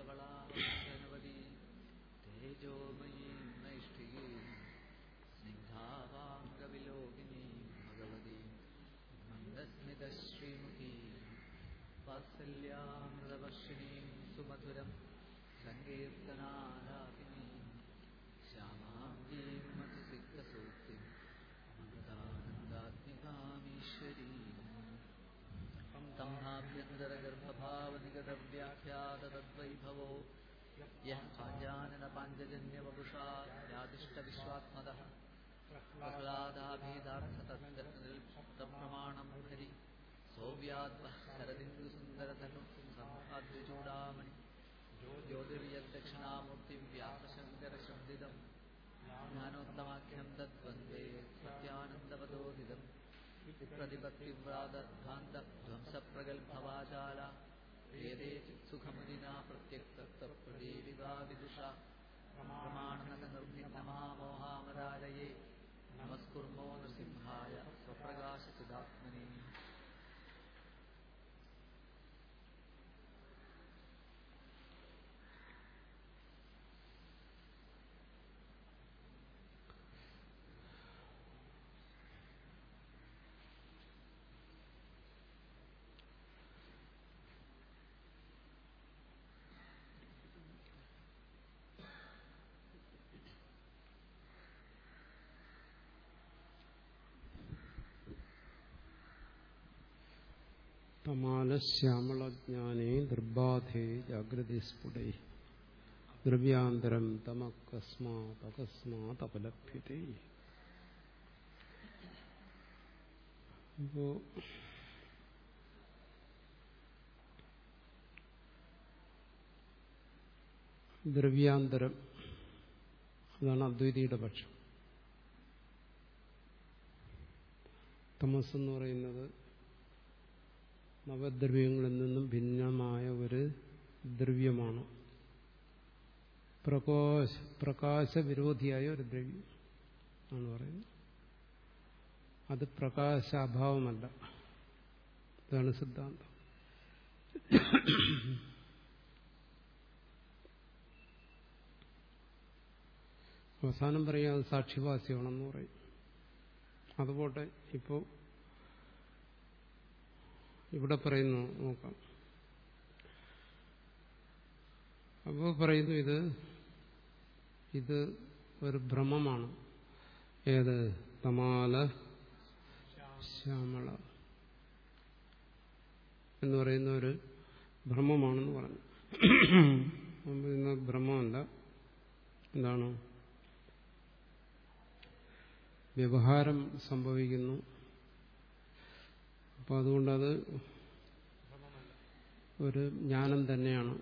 ധ്യായാമോധവളാനവതി തേജോമയീ നൈഷ്ഠികീ സ്നിഗ്ധാവാംഗവിലോകിനീ ഭഗവതി മന്ദസ്മിതശ്രീമുഖീ വാത്സല്യാമൃതവർഷിണീം സുമധുരം സങ്കീർത്ത പാഞ്ചാനനപാഞ്ചജന്യവപുഷാ യാദിഷ്ടവിശ്വാത്മതः പ്രഹ്ലാദാഭീതാർത്ഥതപ്തപ്രമാണം ഹരി സൗവ്യാത്മः ശരദിന്ദുസുന്ദരതനു സംഹാദ്യചൂടാമണി ജ്യോതിർയദക്ഷിണാമൂർത്തി വ്യാസശങ്കരശബ്ദിതം ജ്ഞാനോത്തമാഖ്യം തദ്വന്ദേ സത്യാനന്ദവതോദിതം പ്രതിപത്തിവ്രാതധ്വാന്തധ്വംസപ്രഗൽഭവാചാല വേദേ സുഖമുദിനാ പ്രത്യക്തപ്രദീപികാ തമാലശ്യാമളജ്ഞാനേ ദുർബാധേ ജാഗ്രതി സ്ഫുടേ ദ്രവ്യാന്തരം തമക്കസ്മാതകസ്മാതപലഭ്യത്തെ അപ്പോ ദ്രവ്യാന്തരം അതാണ് അദ്വൈതിയുടെ പക്ഷം. തമസ് എന്ന് പറയുന്നത് നവദ്രവ്യങ്ങളിൽ നിന്നും ഭിന്നമായ ഒരു ദ്രവ്യമാണ്. പ്രകാശ പ്രകാശവിരോധിയായ ഒരു ദ്രവ്യം ആണ് പറയുന്നത്. അത് പ്രകാശാഭാവമല്ല. ഇതാണ് സിദ്ധാന്തം. അവസാനം പറയാം അത് സാക്ഷിവാസ്യമാണെന്ന് പറയും. അതുപോട്ടെ ഇപ്പോൾ ഇവിടെ പറയുന്നു നോക്കാം. അപ്പോൾ പറയുന്നു ഇത് ഇത് ഒരു ഭ്രമമാണ്. ഏത്? തമാല ശ്യാമള എന്ന് പറയുന്ന ഒരു ഭ്രമമാണെന്ന് പറഞ്ഞു. ഇന്ന് ഭ്രമമല്ല. എന്താണ്? വ്യവഹാരം സംഭവിക്കുന്നു. അപ്പം അതുകൊണ്ടത് ഒരു ജ്ഞാനം തന്നെയാണ്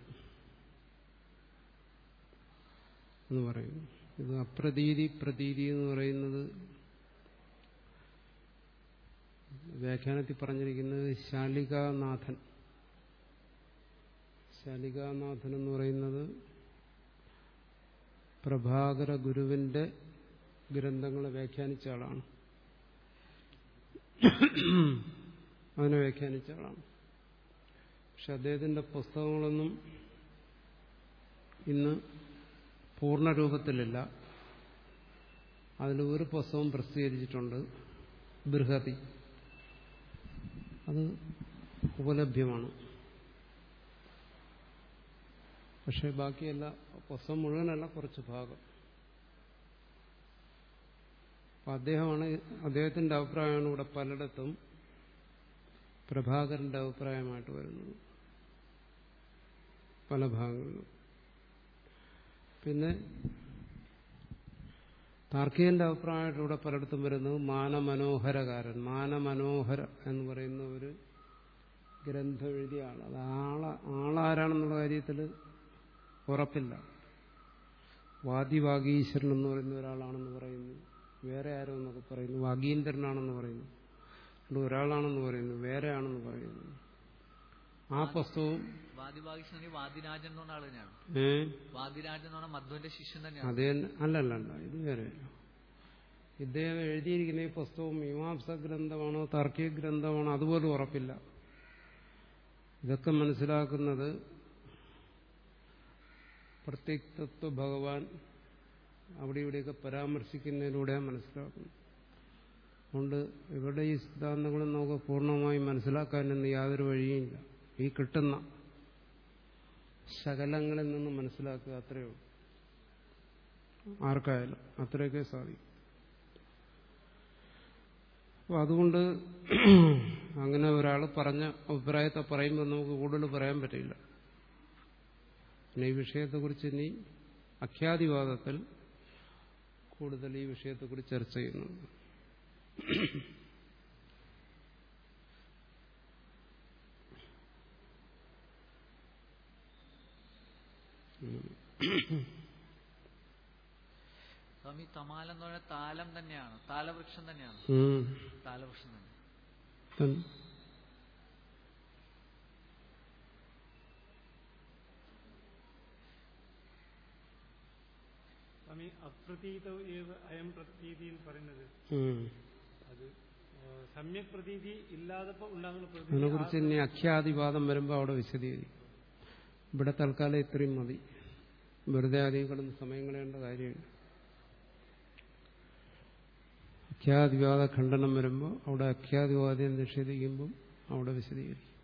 എന്ന് പറയുന്നു ഇത് അപ്രതീതി പ്രതീതി എന്ന് പറയുന്നത് വ്യാഖ്യാനത്തിൽ പറഞ്ഞിരിക്കുന്നത് ശാലികാനാഥൻ. ശാലികാനാഥൻ എന്ന് പറയുന്നത് പ്രഭാകര ഗുരുവിന്റെ ഗ്രന്ഥങ്ങളെ വ്യാഖ്യാനിച്ച ആളാണ്. അതിനെ വ്യാഖ്യാനിച്ചവളാണ്. പക്ഷെ അദ്ദേഹത്തിന്റെ പുസ്തകങ്ങളൊന്നും ഇന്ന് പൂർണരൂപത്തിലില്ല അതിൽ ഒരു പുസ്തകം പ്രസിദ്ധീകരിച്ചിട്ടുണ്ട് ബൃഹതി അത് ഉപലഭ്യമാണ്. പക്ഷെ ബാക്കിയല്ല പുസ്തകം മുഴുവനല്ല കുറച്ച് ഭാഗം. അപ്പം അദ്ദേഹമാണ് അദ്ദേഹത്തിന്റെ അഭിപ്രായമാണ് ഇവിടെ പലയിടത്തും പ്രഭാകരന്റെ അഭിപ്രായമായിട്ട് വരുന്നത്. പല ഭാഗങ്ങളിലും. പിന്നെ താർക്കികന്റെ അഭിപ്രായമായിട്ട് ഇവിടെ പലയിടത്തും വരുന്നത് മാനമനോഹരകാരൻ. മാനമനോഹര എന്ന് പറയുന്ന ഒരു ഗ്രന്ഥം എഴുതിയ ആൾ അത് ആള ആളാരാണെന്നുള്ള കാര്യത്തിൽ ഉറപ്പില്ല. വാദിവാഗീശ്വരൻ എന്ന് പറയുന്ന ഒരാളാണെന്ന് പറയുന്നു. വേറെ ആരോ എന്നൊക്കെ പറയുന്നു. വാഗീന്ദ്രനാണെന്ന് പറയുന്നു. അതുകൊണ്ട് ഒരാളാണെന്ന് പറയുന്നു വേറെയാണെന്ന് പറയുന്നു. ആ പുസ്തകവും വാദിരാജൻ എന്ന് പറഞ്ഞ ആൾ തന്നെയാണ്. ഏ? വാദിരാജൻ എന്ന് പറഞ്ഞ മധ്വന്റെ ശിഷ്യൻ തന്നെയാണ്. അതേ അല്ലല്ല ഇത് വേറെ. ഇദ്ദേഹം എഴുതിയിരിക്കുന്ന ഈ പുസ്തകം മീമാംസ ഗ്രന്ഥമാണോ താർക്കിക ഗ്രന്ഥമാണോ അതുപോലും ഉറപ്പില്ല. ഇതൊക്കെ മനസ്സിലാക്കുന്നത് പ്രത്യക്തത്വ ഭഗവാൻ അവിടെ ഇവിടെയൊക്കെ പരാമർശിക്കുന്നതിലൂടെ മനസ്സിലാക്കുന്നത്. അതുകൊണ്ട് ഇവരുടെ ഈ സിദ്ധാന്തങ്ങളും നമുക്ക് പൂർണമായും മനസ്സിലാക്കാനൊന്നും യാതൊരു വഴിയുമില്ല ഈ കിട്ടുന്ന ശകലങ്ങളിൽ നിന്നും മനസ്സിലാക്കുക അത്രയേ ഉള്ളൂ. ആർക്കായാലും അത്രയൊക്കെ സാധിക്കും. അപ്പൊ അതുകൊണ്ട് അങ്ങനെ ഒരാൾ പറഞ്ഞ അഭിപ്രായത്തെ പറയുമ്പോൾ നമുക്ക് കൂടുതൽ പറയാൻ പറ്റില്ല. പിന്നെ ഈ വിഷയത്തെക്കുറിച്ച് ഇനി അഖ്യാതിവാദത്തിൽ കൂടുതൽ ഈ വിഷയത്തെക്കുറിച്ച് ചർച്ച ചെയ്യുന്നുണ്ട്. സ്വാമി തമാലം എന്ന് പറഞ്ഞാൽ താലം തന്നെയാണ്. താലവൃക്ഷം തന്നെയാണ്. താലവൃക്ഷം തന്നെ. സ്വാമി അപ്രതീത അയം പ്രതീതി എന്ന് പറയുന്നത് സമ്യക് പ്രതീതി ഇല്ലാതപ്പോ അതിനെക്കുറിച്ച് ഇനി അഖ്യാതിവാദം വരുമ്പോൾ അവിടെ വിശദീകരിക്കും. ഇവിടെ തൽക്കാലം ഇത്രയും മതി. വെറുതെ അധികം കിടന്ന് സമയം കളയേണ്ട കാര്യമില്ല. അഖ്യാതിവാദ ഖണ്ഡനം വരുമ്പോൾ അവിടെ അഖ്യാതിവാദം നിഷേധിക്കുമ്പം അവിടെ വിശദീകരിക്കും.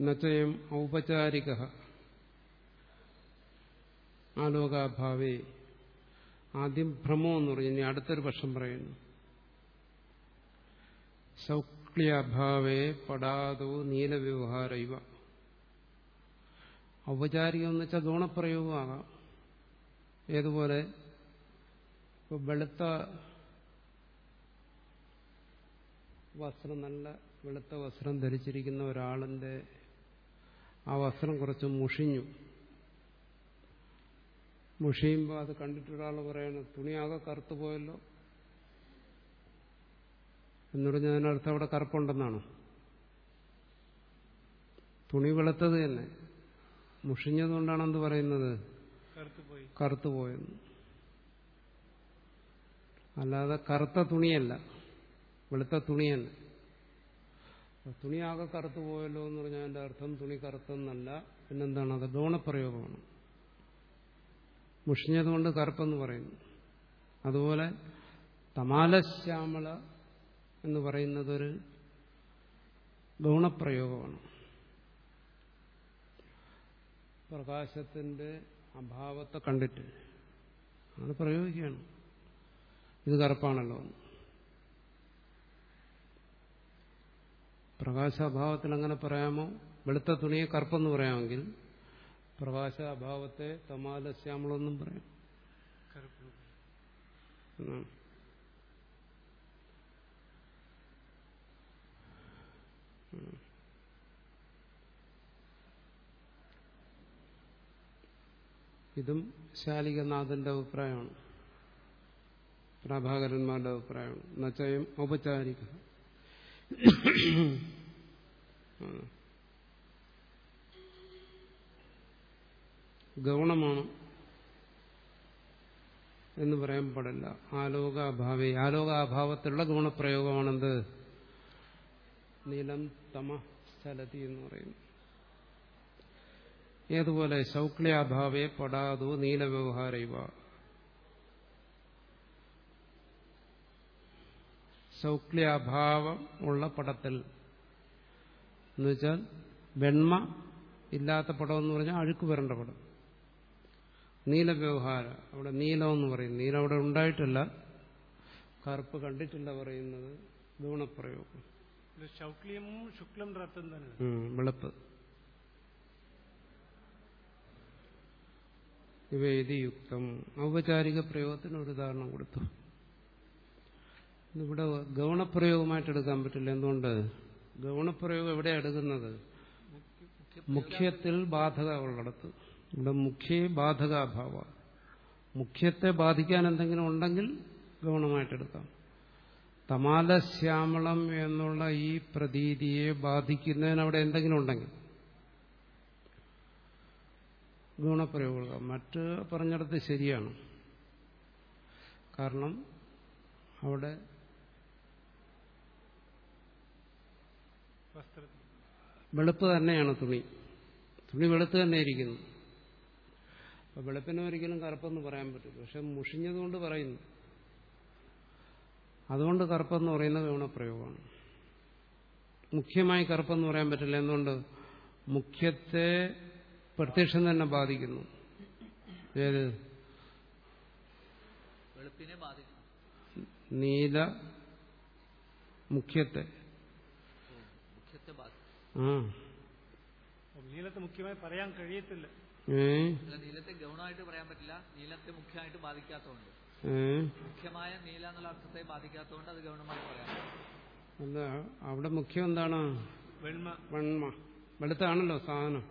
നച്ചയം ഔപചാരിക. ആലോകാഭാവേ ആദ്യം ഭ്രമോ എന്ന് പറഞ്ഞു ഇനി അടുത്തൊരു പക്ഷം പറയുന്നു. സൗക്ലിയഭാവേ പടാതോ നീലവ്യവഹാര ഇവ. ഔപചാരികം എന്ന് വെച്ചാൽ ഗുണപ്രയോഗമാകാം ഏതുപോലെ? ഇപ്പൊ വെളുത്ത വസ്ത്രം നല്ല വെളുത്ത വസ്ത്രം ധരിച്ചിരിക്കുന്ന ഒരാളിന്റെ ആ വസ്ത്രം കുറച്ച് മുഷിഞ്ഞു. മുഷിയുമ്പോൾ അത് കണ്ടിട്ടൊരാൾ പറയണം തുണിയാകെ കറുത്തു പോയല്ലോ. എന്ന് പറഞ്ഞാൽ അതിനർത്ഥം അവിടെ കറുപ്പുണ്ടെന്നാണ്. തുണി വെളുത്തത് തന്നെ. മുഷിഞ്ഞതുകൊണ്ടാണ് എന്ത് പറയുന്നത്? കറുത്തുപോയി കറുത്തുപോയെന്ന് അല്ലാതെ കറുത്ത തുണിയല്ല. വെളുത്ത തുണി തന്നെ. അപ്പൊ തുണിയാകെ കറുത്തു പോയല്ലോ എന്ന് പറഞ്ഞാൽ അതിന്റെ അർത്ഥം തുണി കറുത്തെന്നല്ല പിന്നെന്താണ്? അത് ഗോണപ്രയോഗമാണ്. മുഷിഞ്ഞത് കൊണ്ട് കറുപ്പെന്ന് പറയുന്നു. അതുപോലെ തമാലശ്യാമള എന്ന് പറയുന്നതൊരു ഗൗണപ്രയോഗമാണ്. പ്രകാശത്തിന്റെ അഭാവത്തെ കണ്ടിട്ട് അത് പ്രയോഗിക്കുകയാണ്. ഇത് കറുപ്പാണല്ലോ പ്രകാശാഭാവത്തിൽ അങ്ങനെ പറയാമോ വെളുത്ത തുണിയെ കറുപ്പെന്ന് പറയാമെങ്കിൽ പ്രകാശ അഭാവത്തെ തമാലശ്യാമളെന്നും പറയാം. ഇതും ശാലികനാഥന്റെ അഭിപ്രായമാണ് പ്രഭാകരന്മാരുടെ അഭിപ്രായമാണ് എന്നുവെച്ചാൽ ഔപചാരിക. ഗൗണമാണ് എന്ന് പറയാൻ പാടില്ല. ആലോകാഭാവി ആലോകാഭാവത്തിലുള്ള ഗുണപ്രയോഗമാണെന്ത്? നീലം തമ സ്ഥലതി എന്ന് പറയുന്നു ഏതുപോലെ ശൗക്ല്യാഭാവേ പടാതോ നീലവ്യവഹാര ശൗക്ല്യാഭാവം ഉള്ള പടത്തിൽ. എന്നുവെച്ചാൽ വെണ്മ ഇല്ലാത്ത പടം എന്ന് പറഞ്ഞാൽ അഴുക്ക് വരേണ്ട പടം. നീലവ്യവഹാര അവിടെ നീലം എന്ന് പറയും. നീലം അവിടെ ഉണ്ടായിട്ടില്ല. കറുപ്പ് കണ്ടിട്ടില്ല പറയുന്നത് ഗുണപ്രയോഗം ശൗക്ലിയമും ശുക്ലം തന്നെ. വെളുപ്പ്. ഇവ യുക്തം ഔപചാരിക പ്രയോഗത്തിന് ഒരു ഉദാഹരണം കൊടുത്തു. ഇവിടെ ഗൗണപ്രയോഗമായിട്ട് എടുക്കാൻ പറ്റില്ല. എന്തുകൊണ്ട്? ഗൗണപ്രയോഗം എവിടെ എടുക്കുന്നത്? മുഖ്യത്തിൽ ബാധക ഉള്ളിടത്ത്. ഇവിടെ മുഖ്യ ബാധകാഭാവ. മുഖ്യത്തെ ബാധിക്കാൻ എന്തെങ്കിലും ഉണ്ടെങ്കിൽ ഗൗണമായിട്ടെടുക്കാം തമാലശ്യാമളം എന്നുള്ള ഈ പ്രതീതിയെ ബാധിക്കുന്നതിന് അവിടെ എന്തെങ്കിലും ഉണ്ടെങ്കിൽ ഗുണപ്രയോഗം മറ്റ് പറഞ്ഞിടത്ത് ശരിയാണ്. കാരണം അവിടെ വെളുപ്പ് തന്നെയാണ് തുണി. തുണി വെളുത്ത് തന്നെ ഇരിക്കുന്നു. അപ്പൊ വെളുപ്പിനെ ഒരിക്കലും കറുപ്പെന്ന് പറയാൻ പറ്റില്ല. പക്ഷെ മുഷിഞ്ഞതുകൊണ്ട് പറയുന്നു. അതുകൊണ്ട് കറുപ്പെന്ന് പറയുന്നത് ഗുണപ്രയോഗമാണ് മുഖ്യമായി കറുപ്പെന്ന് പറയാൻ പറ്റില്ല. എന്തുകൊണ്ട്? മുഖ്യത്തെ പ്രത്യക്ഷം തന്നെ ബാധിക്കുന്നു. ഏത്? നീല മുഖ്യത്തെ. നീലത്തെ മുഖ്യമായി പറയാൻ കഴിയത്തില്ല. നീലത്തെ ഗൗണമായിട്ട് പറയാൻ പറ്റില്ല. നീലത്തെ മുഖ്യമായിട്ട് ബാധിക്കാത്തതുകൊണ്ട്. മുഖ്യമായ നീല എന്നുള്ള അർത്ഥത്തെ ബാധിക്കാത്തതുകൊണ്ട് അത് ഗൗണമായി പറയാം അല്ല അവിടെ മുഖ്യം എന്താണ്? വെണ്മ. വെണ്മ. വെളുത്താണല്ലോ സാധനം.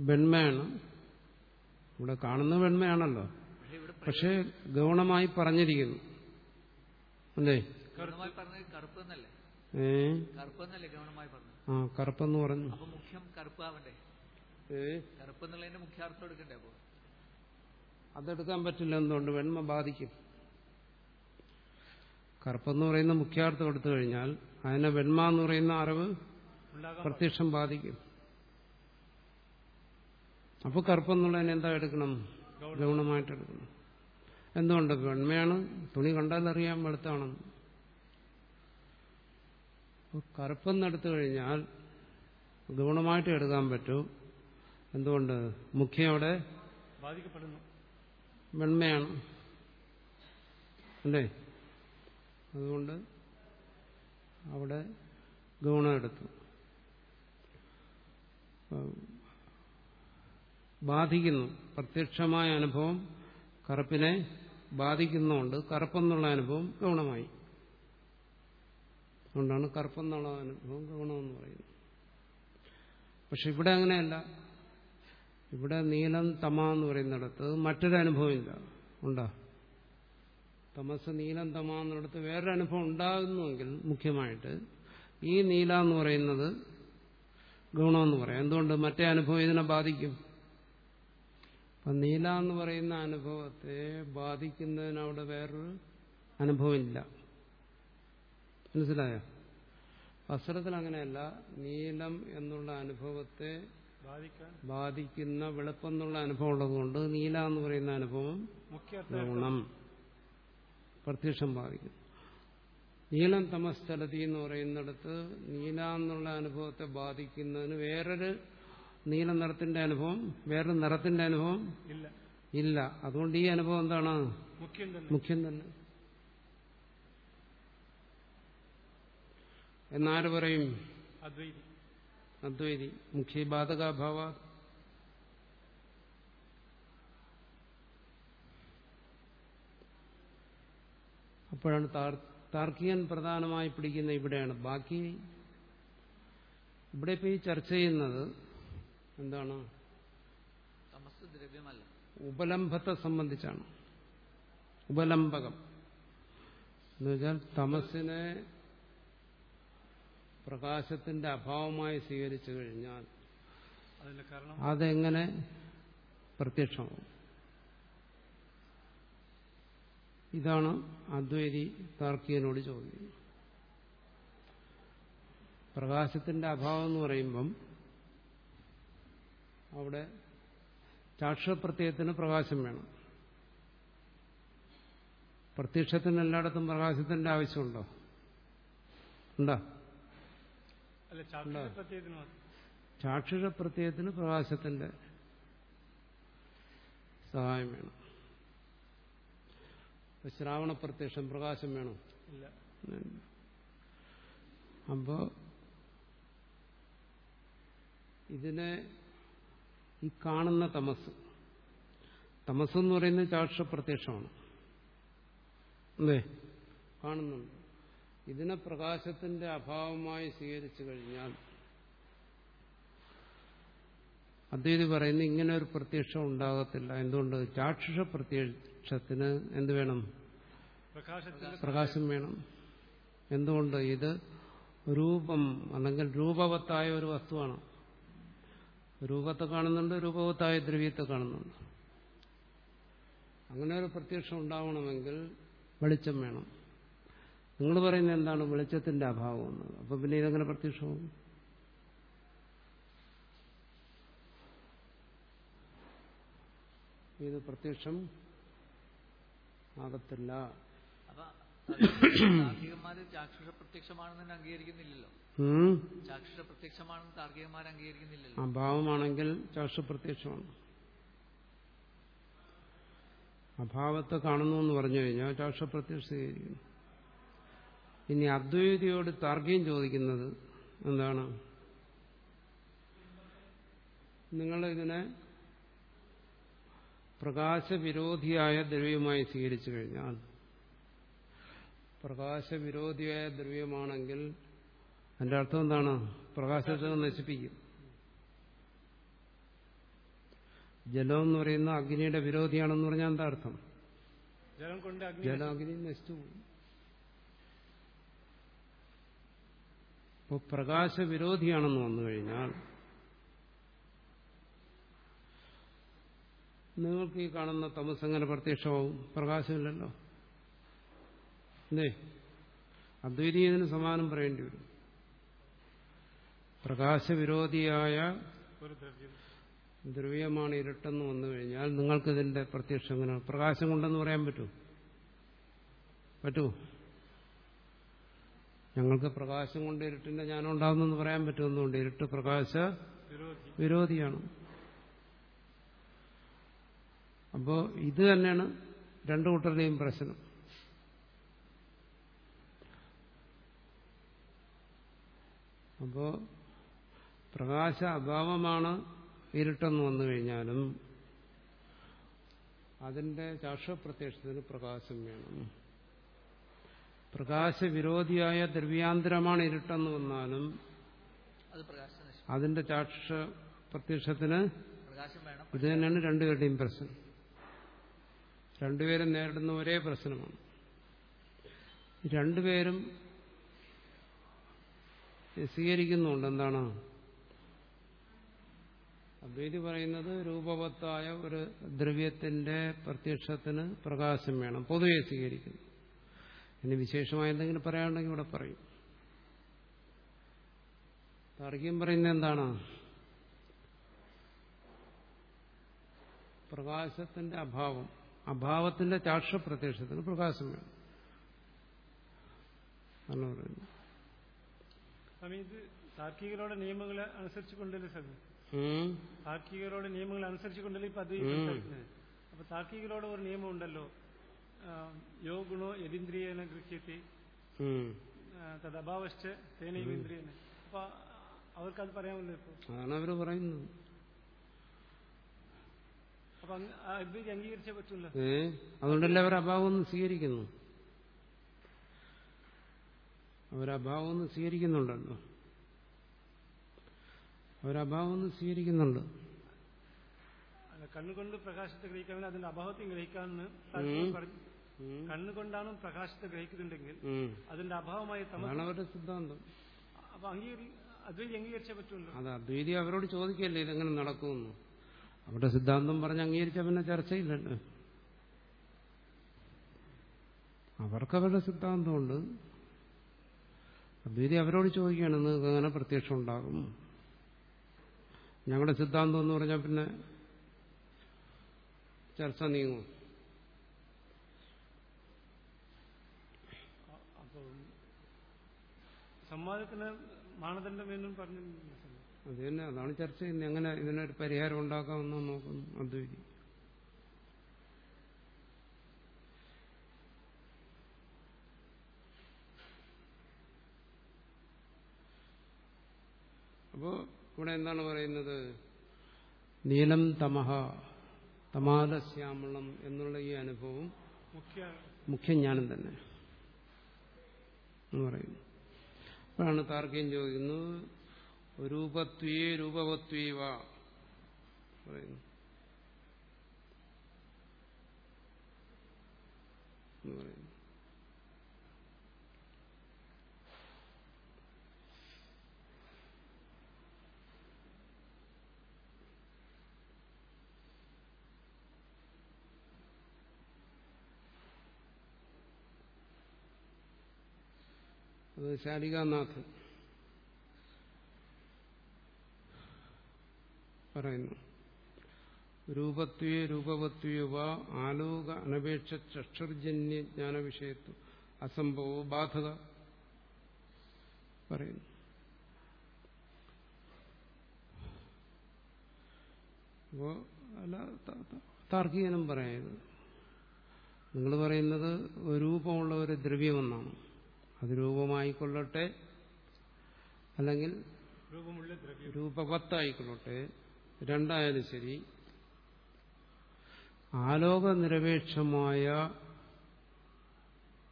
വെണ്മയാണ്. ഇവിടെ കാണുന്ന വെണ്മയാണല്ലോ. പക്ഷേ ഗൗണമായി പറഞ്ഞിരിക്കുന്നു. അല്ലേ? കറുപ്പ് എന്നല്ലേ? ആ കറുപ്പെന്ന് പറഞ്ഞു. അപ്പൊ മുഖ്യം കറുപ്പാവണ്ടേ? ഏ? കറുപ്പ് എന്നുള്ളതിന്റെ മുഖ്യാർത്ഥം എടുക്കണ്ടേ അപ്പൊ? അതെടുക്കാൻ പറ്റില്ല എന്തുകൊണ്ട്? വെണ്മ ബാധിക്കും. കറുപ്പെന്ന് പറയുന്ന മുഖ്യാർത്ഥം എടുത്തു കഴിഞ്ഞാൽ അതിനെ വെണ്മ എന്ന് പറയുന്ന അറിവ് പ്രത്യക്ഷം ബാധിക്കും. അപ്പൊ കറുപ്പെന്നുള്ളതിനെ എന്താ എടുക്കണം? ഗൗണമായിട്ട് എടുക്കണം. എന്തുകൊണ്ട്? വെണ്മയാണ്? തുണി കണ്ടാലറിയാം വെളുത്താണെന്ന് അപ്പൊ കറുപ്പെന്നെടുത്തു കഴിഞ്ഞാൽ ഗുണമായിട്ട് എടുക്കാൻ പറ്റൂ. എന്തുകൊണ്ട്? മുഖ്യം അവിടെ ബാധിക്കപ്പെടുന്നു. വെണ്മയാണ്. അല്ലേ? അതുകൊണ്ട് അവിടെ ഗുണം എടുത്തു. ബാധിക്കുന്നു. പ്രത്യക്ഷമായ അനുഭവം കറുപ്പിനെ ബാധിക്കുന്നുണ്ട്. കറുപ്പെന്നുള്ള അനുഭവം ഗൗണമായി. അതുകൊണ്ടാണ് കറുപ്പെന്നുള്ള അനുഭവം ഗുണമെന്ന് പറയുന്നത്. പക്ഷെ ഇവിടെ അങ്ങനെയല്ല. ഇവിടെ നീലം തമ എന്ന് പറയുന്നിടത്ത് മറ്റൊരു അനുഭവമില്ല ഉണ്ടോ? തമസ് നീലം തമ എന്നിടത്ത് വേറൊരു അനുഭവം ഉണ്ടാകുന്നുവെങ്കിൽ മുഖ്യമായിട്ട് ഈ നീല എന്ന് പറയുന്നത് ഗുണമെന്ന് പറയാം. എന്തുകൊണ്ട്? മറ്റേ അനുഭവം ഇതിനെ ബാധിക്കും. അപ്പൊ നീല എന്ന് പറയുന്ന അനുഭവത്തെ ബാധിക്കുന്നതിന് അവിടെ വേറൊരു അനുഭവമില്ല മനസ്സിലായോ? വസ്ത്രത്തിൽ അങ്ങനെയല്ല നീലം എന്നുള്ള അനുഭവത്തെ ബാധിക്കുന്ന വെളുപ്പെന്നുള്ള അനുഭവം ഉള്ളതുകൊണ്ട് നീല എന്ന് പറയുന്ന അനുഭവം ഗുണം പ്രത്യക്ഷം ബാധിക്കുന്നു. നീലം തമസ്ഥലതി എന്ന് പറയുന്നിടത്ത് നീല എന്നുള്ള അനുഭവത്തെ ബാധിക്കുന്നതിന് വേറൊരു നീല നിറത്തിന്റെ അനുഭവം വേറൊരു നിറത്തിന്റെ അനുഭവം ഇല്ല. ഇല്ല. അതുകൊണ്ട് ഈ അനുഭവം എന്താണ്? മുഖ്യം തന്നെ മുഖ്യം തന്നെ എന്നാര് പറയും? അദ്വൈതി. അദ്വൈതി. മുഖ്യ ബാധകാഭാവ അപ്പോഴാണ് താർ- താർക്കികൻ പ്രധാനമായി പിടിക്കുന്ന ഇവിടെയാണ്. ബാക്കി ഇവിടെ ഇപ്പൊ ഈ ചർച്ച ചെയ്യുന്നത് എന്താണ്? തമസ് ദ്രവ്യമല്ല. ഉപലംബത്തെ സംബന്ധിച്ചാണ്. ഉപലംബകം. എന്നുവെച്ചാൽ തമസിനെ പ്രകാശത്തിന്റെ അഭാവമായി സ്വീകരിച്ചു കഴിഞ്ഞാൽ അതെങ്ങനെ? പ്രത്യക്ഷമാവും. ഇതാണ് അദ്വൈതി താർക്കികനോട് ചോദ്യം പ്രകാശത്തിന്റെ അഭാവം എന്ന് പറയുമ്പം അവിടെ ചാക്ഷപ്രത്യയത്തിന് പ്രകാശം വേണം. പ്രത്യക്ഷത്തിന് എല്ലായിടത്തും പ്രകാശത്തിന്റെ ആവശ്യമുണ്ടോ? ഉണ്ടോ അല്ല ചാക്ഷിക പ്രത്യയത്തിന് മാത്രം ചാക്ഷുഷ പ്രത്യയത്തിന് പ്രകാശത്തിന്റെ സഹായം വേണം. ശ്രാവണ പ്രത്യക്ഷം പ്രകാശം വേണം. അപ്പോ ഇതിനെ ഈ കാണുന്ന തമസ്. തമസ് എന്ന് പറയുന്നത് ചാക്ഷ പ്രത്യക്ഷമാണ് അല്ലേ? കാണുന്നുണ്ട്. ഇതിനെ പ്രകാശത്തിന്റെ അഭാവമായി സ്വീകരിച്ചു കഴിഞ്ഞാൽ അദ്വൈതി പറയുന്നു ഇങ്ങനെ ഒരു പ്രത്യക്ഷം ഉണ്ടാകത്തില്ല. എന്തുകൊണ്ട്? ചാക്ഷുഷ പ്രത്യക്ഷത്തിന് എന്ത് വേണം? പ്രകാശം വേണം. എന്തുകൊണ്ട്? ഇത് രൂപം അല്ലെങ്കിൽ രൂപവത്തായ ഒരു വസ്തുവാണ്. രൂപത്തെ കാണുന്നുണ്ട് രൂപവത്തായ ദ്രവ്യത്തെ കാണുന്നുണ്ട്. അങ്ങനെ ഒരു പ്രത്യക്ഷം ഉണ്ടാവണമെങ്കിൽ വെളിച്ചം വേണം. നിങ്ങൾ പറയുന്നത് എന്താണ്? വെളിച്ചത്തിന്റെ അഭാവം എന്നത് അപ്പൊ പിന്നെ ഇതെങ്ങനെ പ്രത്യക്ഷമാവും ഇത് പ്രത്യക്ഷം ആകത്തില്ല. അഭാവമാണെങ്കിൽ ചാക്ഷ പ്രത്യക്ഷമാണ്. അഭാവത്തെ കാണുന്നു എന്ന് പറഞ്ഞു കഴിഞ്ഞാൽ ചാക്ഷ പ്രത്യക്ഷ സ്വീകരിക്കുന്നു ഇനി അദ്വൈതയോട് താർഗ്യം ചോദിക്കുന്നത് എന്താണ്? നിങ്ങൾ ഇതിനെ പ്രകാശവിരോധിയായ ദ്രവ്യമായി സ്വീകരിച്ചു കഴിഞ്ഞാൽ പ്രകാശവിരോധിയായ ദ്രവ്യമാണെങ്കിൽ അതിന്റെ അർത്ഥം എന്താണ്? പ്രകാശത്തെ നശിപ്പിക്കും. ജലം എന്ന് പറയുന്ന അഗ്നിയുടെ വിരോധിയാണെന്ന് പറഞ്ഞാൽ എന്താ അർത്ഥം? ജലം കൊണ്ട് ജലം അഗ്നി നശിച്ചു പോകും. അപ്പോൾ പ്രകാശവിരോധിയാണെന്ന് വന്നു കഴിഞ്ഞാൽ നിങ്ങൾക്ക് ഈ കാണുന്ന തമസ് എങ്ങനെ പ്രത്യക്ഷമാവും. പ്രകാശമില്ലല്ലോ. അല്ലേ? അദ്വൈതി ഇതിന് സമാനം പറയേണ്ടി വരും. പ്രകാശവിരോധിയായ ദ്രവ്യമാണ് ഇരട്ടെന്ന് വന്നു കഴിഞ്ഞാൽ നിങ്ങൾക്കിതിന്റെ പ്രത്യക്ഷം പ്രകാശം കൊണ്ടെന്ന് പറയാൻ പറ്റൂ? പറ്റൂ? ഞങ്ങൾക്ക് പ്രകാശം കൊണ്ട് ഇരുട്ടിന്റെ ജ്ഞാനം ഉണ്ടാകുന്നെന്ന് പറയാൻ പറ്റുമെന്നുണ്ട്. ഇരുട്ട് പ്രകാശ വിരോധിയാണ്. അപ്പോ ഇത് തന്നെയാണ് രണ്ടു കൂട്ടരുടെയും പ്രശ്നം. അപ്പോ പ്രകാശ അഭാവമാണ് ഇരുട്ടെന്ന് വന്നു കഴിഞ്ഞാലും അതിന്റെ ചാക്ഷപ്രത്യക്ഷത്തിന് പ്രകാശം വേണം. പ്രകാശവിരോധിയായ ദ്രവ്യാന്തരമാണ് ഇരുട്ടെന്ന് വന്നാലും അതിന്റെ ചാക്ഷ പ്രത്യക്ഷത്തിന് പ്രകാശം വേണം. ഇത് തന്നെയാണ് രണ്ടുപേരുടെയും പ്രശ്നം. രണ്ടുപേരും നേരിടുന്ന ഒരേ പ്രശ്നമാണ്. രണ്ടുപേരും സ്വീകരിക്കുന്നുണ്ട് എന്താണ്? അദ്വൈതി പറയുന്നത് രൂപവത്തായ ഒരു ദ്രവ്യത്തിന്റെ പ്രത്യക്ഷത്തിന് പ്രകാശം വേണം. പൊതുവെ സ്വീകരിക്കുന്നു ഇനി വിശേഷമായ എന്തെങ്കിലും പറയാനുണ്ടെങ്കിൽ ഇവിടെ പറയും. താർക്കികം പറയുന്നത് എന്താണ്? പ്രകാശത്തിന്റെ അഭാവം. അഭാവത്തിന്റെ ചാക്ഷപ്രത്യക്ഷത്തിന് പ്രകാശം വേണം. ആണ് പറയുന്നത്. സ്വാമി താർക്കികരുടെ നിയമങ്ങളെ അനുസരിച്ചുകൊണ്ടല്ലേ സ്വാമി? ഉം. താർക്കികരുടെ നിയമങ്ങൾ അനുസരിച്ചുകൊണ്ടല്ലേ ഇപ്പൊ അത് അപ്പൊ താർക്കികരോട് ഒരു നിയമം ഉണ്ടല്ലോ യോ ഗുണോ യതിന്ദ്രിയന ഗൃഹ്യത്തെ. തദഭാവശ്ച തേനൈവേന്ദ്രിയന അപ്പൊ അവർക്കത് പറയാമല്ലോ ഇപ്പൊ. അതാണ് അവർ പറയുന്നത്. അപ്പൊ അങ്ങ് ആ അദ്വൈതി അംഗീകരിച്ചേ പറ്റൂല. ഏ? അതുകൊണ്ടല്ലേ അവർ അഭാവം ഒന്ന് സ്വീകരിക്കുന്നു? അവരഭാവം ഒന്ന് സ്വീകരിക്കുന്നുണ്ടല്ലോ. അവരഭാവം ഒന്ന് സ്വീകരിക്കുന്നുണ്ട്. കണ്ണുകൊണ്ട് പ്രകാശത്തെ ഗ്രഹിക്കാൻ അതിന്റെ അഭാവത്തെയും ഗ്രഹിക്കാമെന്ന് പറഞ്ഞു കണ്ണുകൊണ്ടാണ് പ്രകാശത്തെ ഗ്രഹിക്കുന്നുണ്ടെങ്കിൽ അതിന്റെ അഭാവമായി തമസ് സിദ്ധാന്തം. അപ്പൊ അംഗീകരി അദ്വൈതി അംഗീകരിച്ചേ പറ്റുള്ളൂ അത് അദ്വൈതി അവരോട് ചോദിക്കല്ലേ ഇതെങ്ങനെ നടക്കുമെന്ന്. അവരുടെ സിദ്ധാന്തം പറഞ്ഞ് അംഗീകരിച്ച പിന്നെ ചർച്ചയില്ലല്ലോ. അവർക്കവരുടെ സിദ്ധാന്തമുണ്ട്. അദ്വൈതി അവരോട് ചോദിക്കുകയാണ് നിങ്ങൾക്ക് അങ്ങനെ പ്രത്യക്ഷം ഉണ്ടാകും? ഞങ്ങളുടെ സിദ്ധാന്തം എന്ന് പറഞ്ഞാൽ പിന്നെ ചർച്ച നീങ്ങും. സംവാദത്തിന് മാനദണ്ഡം പറഞ്ഞു. അത് തന്നെ അതാണ് ചർച്ച. ചെയ്യുന്നത് എങ്ങനെ ഇതിനൊരു പരിഹാരം ഉണ്ടാക്കാമെന്ന് നോക്കുന്നു. അദ്വൈതി അപ്പോ ഇവിടെ എന്താണ് പറയുന്നത്? നീലം തമഹ. തമാലശ്യാമളം എന്നുള്ള ഈ അനുഭവം മുഖ്യ മുഖ്യജ്ഞാനം തന്നെ എന്ന് പറയുന്നു. അപ്പോഴാണ് താർക്യം ചോദിക്കുന്നത് രൂപത്വേ രൂപവത്വീവ? പറയുന്നു എന്ന് പറയുന്നു അത് ശാലികാനാഥൻ പറയുന്നു. രൂപത്വേ രൂപവത്വ ആലോക അനപേക്ഷ ചക്ഷുർജന്യ ജ്ഞാന വിഷയത്വ അസംഭവോ ബാധക. പറയുന്നു. അല്ല താർക്കികനും പറയുന്നത് നിങ്ങൾ പറയുന്നത് രൂപമുള്ള ഒരു ദ്രവ്യമെന്നാണ്. അത് രൂപമായിക്കൊള്ളട്ടെ. അല്ലെങ്കിൽ രൂപവത്തായിക്കൊള്ളട്ടെ. രണ്ടായാലും ശരി. ആലോക നിരപേക്ഷമായ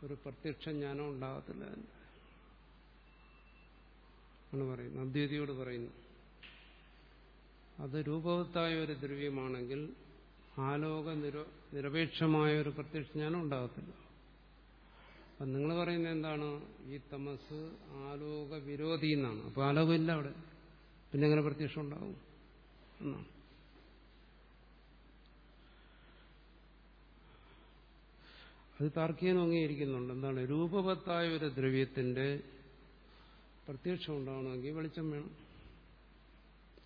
ഒരു പ്രത്യക്ഷ ജ്ഞാനം ഉണ്ടാകത്തില്ല. ആണ് പറയുന്നത് അദ്വൈതിയോട് പറയുന്നു. അത് രൂപവത്തായ ഒരു ദ്രവ്യമാണെങ്കിൽ ആലോക നിര നിരപേക്ഷമായ ഒരു പ്രത്യക്ഷ ജ്ഞാനം ഉണ്ടാകത്തില്ല. അപ്പം നിങ്ങൾ പറയുന്നത് എന്താണ്? ഈ തമസ് ആലോക വിരോധി എന്നാണ്. അപ്പോൾ ആലോകമില്ല അവിടെ. പിന്നെ എങ്ങനെ പ്രത്യക്ഷം ഉണ്ടാവും? എന്നാണ്. അത് താർക്കികനും അംഗീകരിക്കുന്നുണ്ട്. എന്താണ്? രൂപവത്തായ ഒരു ദ്രവ്യത്തിന്റെ പ്രത്യക്ഷം ഉണ്ടാവണമെങ്കിൽ വെളിച്ചം വേണം.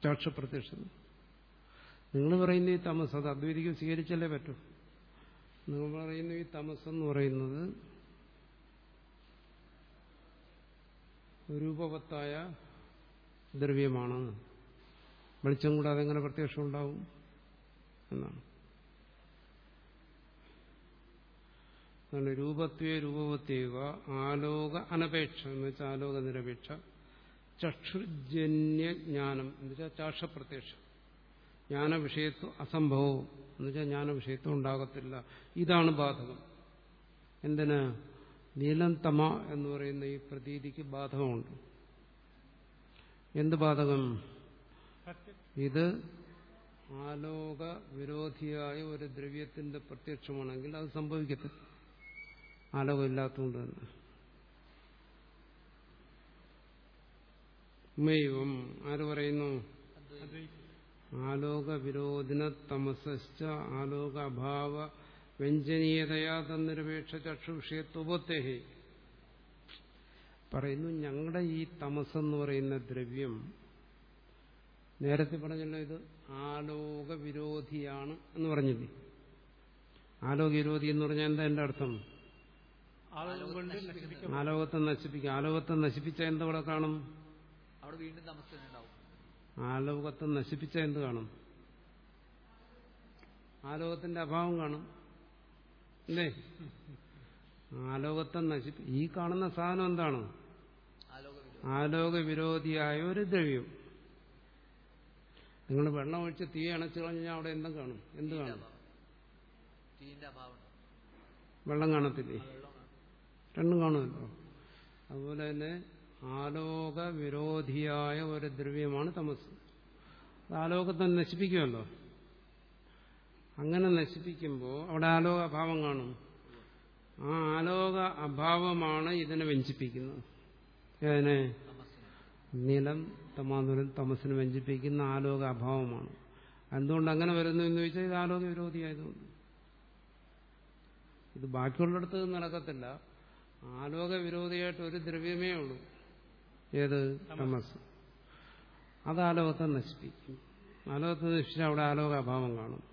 ചാക്ഷപ്രത്യക്ഷം. നിങ്ങൾ പറയുന്ന ഈ തമസ് അത് അദ്വൈതിക്ക് സ്വീകരിച്ചല്ലേ പറ്റൂ? നിങ്ങൾ പറയുന്ന ഈ തമസ് എന്ന് പറയുന്നത് രൂപവത്തായ ദ്രവ്യമാണ്. വെളിച്ചം കൂടെ അതെങ്ങനെ പ്രത്യക്ഷം ഉണ്ടാവും എന്നാണ്. അതാണ് രൂപത്വേ രൂപവത്വ ആലോക അനപേക്ഷ എന്ന് വെച്ചാൽ ആലോക നിരപേക്ഷ ചക്ഷുജന്യ ജ്ഞാനം എന്ന് വെച്ചാൽ ചാക്ഷപ്രത്യക്ഷം. ജ്ഞാന വിഷയത്വം അസംഭവം എന്ന് വെച്ചാൽ ജ്ഞാന വിഷയത്വം ഉണ്ടാകത്തില്ല. ഇതാണ് ബാധകം. എന്തിന്? നീലം തമ എന്ന് പറയുന്ന ഈ പ്രതീതിക്ക് ബാധകമുണ്ട്. എന്ത് ബാധകം? ഇത് ആലോക വിരോധിയായ ഒരു ദ്രവ്യത്തിന്റെ പ്രത്യക്ഷമാണെങ്കിൽ അത് സംഭവിക്കത്തില്ല. ആലോകം ഇല്ലാത്തതുകൊണ്ട് തന്നെ. ഉമ്മയും ആര് പറയുന്നു? ആലോക വിരോധിന തമസശ്ച ആലോക അഭാവ വ്യഞ്ജനീയതയാ തന്നിരപേക്ഷ ചക്ഷു വിഷയത്വബോത്തേഹി പറയുന്നു ഞങ്ങളുടെ ഈ തമസെന്ന് പറയുന്ന ദ്രവ്യം നേരത്തെ പറഞ്ഞല്ലോ ഇത് ആലോക വിരോധിയാണ് എന്ന് പറഞ്ഞില്ലേ? ആലോക വിരോധി എന്ന് പറഞ്ഞാൽ എന്താ എന്റെ അർത്ഥം? ആലോകത്തെ നശിപ്പിക്കും ആലോകത്തെ നശിപ്പിക്കുക ആലോകത്തെ നശിപ്പിച്ച എന്തവിടെ കാണും? ആലോകത്തെ നശിപ്പിച്ച എന്ത് കാണും? ആലോകത്തിന്റെ അഭാവം കാണും. അല്ലേ? ആലോകത്തെ നശിപ്പി ഈ കാണുന്ന സാധനം എന്താണ്? ആലോക വിരോധം ആലോക വിരോധിയായ ഒരു ദ്രവ്യം. നിങ്ങൾ വെള്ളം ഒഴിച്ച് തീ അണച്ചു കളഞ്ഞാൽ അവിടെ എന്തും കാണും? എന്ത് കാണും? വെള്ളം കാണത്തില്ലേ? രണ്ടും കാണുമല്ലോ. അതുപോലെ തന്നെ ആലോക വിരോധിയായ ഒരു ദ്രവ്യമാണ് തമസ്. ആലോകത്തെ നശിപ്പിക്കുമല്ലോ. അങ്ങനെ നശിപ്പിക്കുമ്പോൾ അവിടെ ആലോക അഭാവം കാണും. ആ ആലോക അഭാവമാണ് ഇതിനെ വ്യഞ്ചിപ്പിക്കുന്നത് ഏതിനെ? നിലം തമാതുരം തമസിനെ വ്യഞ്ചിപ്പിക്കുന്ന ആലോക അഭാവമാണ്. എന്തുകൊണ്ട് അങ്ങനെ വരുന്നു എന്ന് ചോദിച്ചാൽ ഇത് ആലോക വിരോധിയായതുകൊണ്ട്. ഇത് ബാക്കിയുള്ളിടത്ത് നടക്കത്തില്ല. ആലോക വിരോധിയായിട്ട് ഒരു ദ്രവ്യമേ ഉള്ളൂ. ഏത്? തമസ്. അത് ആലോകത്തെ നശിപ്പിക്കും. ആലോകത്തെ നശിപ്പിച്ചാൽ അവിടെ ആലോക അഭാവം കാണും.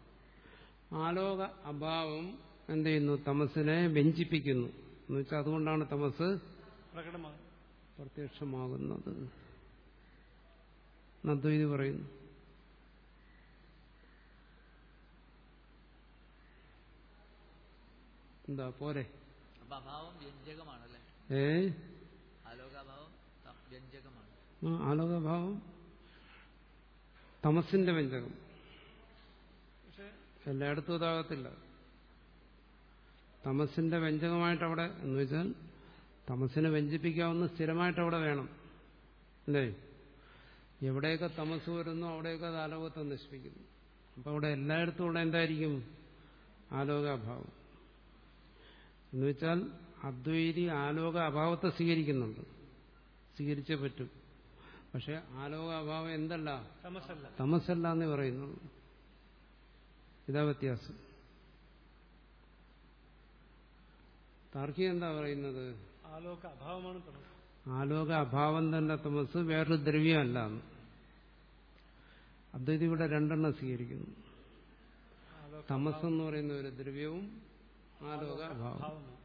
ആലോക അഭാവം എന്ത് ചെയ്യുന്നു? തമസിനെ വ്യഞ്ചിപ്പിക്കുന്നു. എന്ന് വെച്ചാൽ അതുകൊണ്ടാണ് തമസ് പ്രത്യക്ഷമാകുന്നത്. നദ്വൈത് പറയുന്നു. എന്താ പോരെ. ഏ? ആലോകാഭാവം തമസിന്റെ വ്യഞ്ജകം. എല്ലായിടത്തും ഇതാകത്തില്ല. തമസിന്റെ വ്യഞ്ജകമായിട്ട് അവിടെ എന്ന് വെച്ചാൽ തമസിനെ വ്യഞ്ജിപ്പിക്കാവുന്ന സ്ഥിരമായിട്ട് അവിടെ വേണം. അല്ലേ? എവിടെയൊക്കെ തമസ് വരുന്നു അവിടെയൊക്കെ അത് ആലോകത്തെ നശിപ്പിക്കുന്നു. അപ്പൊ അവിടെ എല്ലായിടത്തും ഉള്ള എന്തായിരിക്കും? ആലോകാഭാവം. എന്ന് വെച്ചാൽ അദ്വൈതി ആലോക അഭാവത്തെ സ്വീകരിക്കുന്നുണ്ട്. സ്വീകരിച്ചേ പറ്റും. പക്ഷെ ആലോകാഭാവം എന്തല്ല? തമസല്ല. തമസല്ല എന്ന് പറയുന്നുള്ളൂ. ഇതാ വ്യത്യാസം. താർക്കിക എന്താ പറയുന്നത്? ആലോക അഭാവമാണ് ആലോക അഭാവം തന്നെ തമസ് വേറൊരു ദ്രവ്യമല്ല. എന്ന് അദ്വൈതി ഇവിടെ രണ്ടെണ്ണം സ്വീകരിക്കുന്നു. തമസ് എന്ന് പറയുന്ന ഒരു ദ്രവ്യവും ആലോക അഭാവം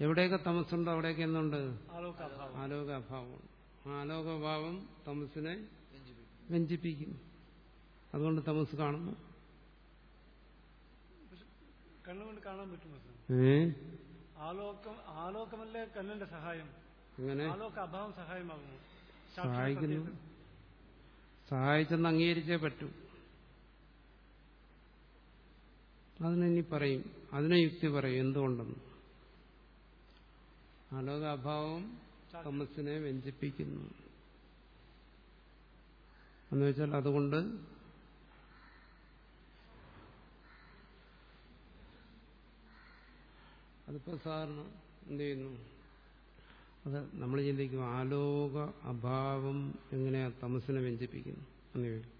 എവിടെയൊക്കെ തമസ്സുണ്ടോ അവിടെയൊക്കെ എന്തുണ്ട്? ആലോക അഭാവമാണ്. ആലോകഭാവം തമസിനെ വ്യഞ്ജിപ്പിക്കും വ്യഞ്ചിപ്പിക്കും അതുകൊണ്ട് തമസ് കാണുന്നു. കണ്ണുകൊണ്ട് കാണാൻ പറ്റുമോ ആലോകം ആലോകമല്ലേ കണ്ണിന്റെ സഹായം? അങ്ങനെ ആലോക അഭാവം സഹായമാകുമോ? സഹായിക്കുന്നു. സഹായിച്ചെന്ന് അംഗീകരിച്ചേ പറ്റൂ. അതിനി പറയും. അതിനെ യുക്തി പറയും. എന്തുകൊണ്ടെന്ന്? ആലോക അഭാവം തമസിനെ വ്യഞ്ചിപ്പിക്കുന്നു. എന്നുവെച്ചാൽ അതുകൊണ്ട് അതിപ്പോ സാധാരണ എന്ത് ചെയ്യുന്നു അത് നമ്മൾ ചിന്തിക്കും ആലോക അഭാവം എങ്ങനെയാ തമസിനെ വ്യഞ്ചിപ്പിക്കുന്നു എന്ന് ചോദിക്കും.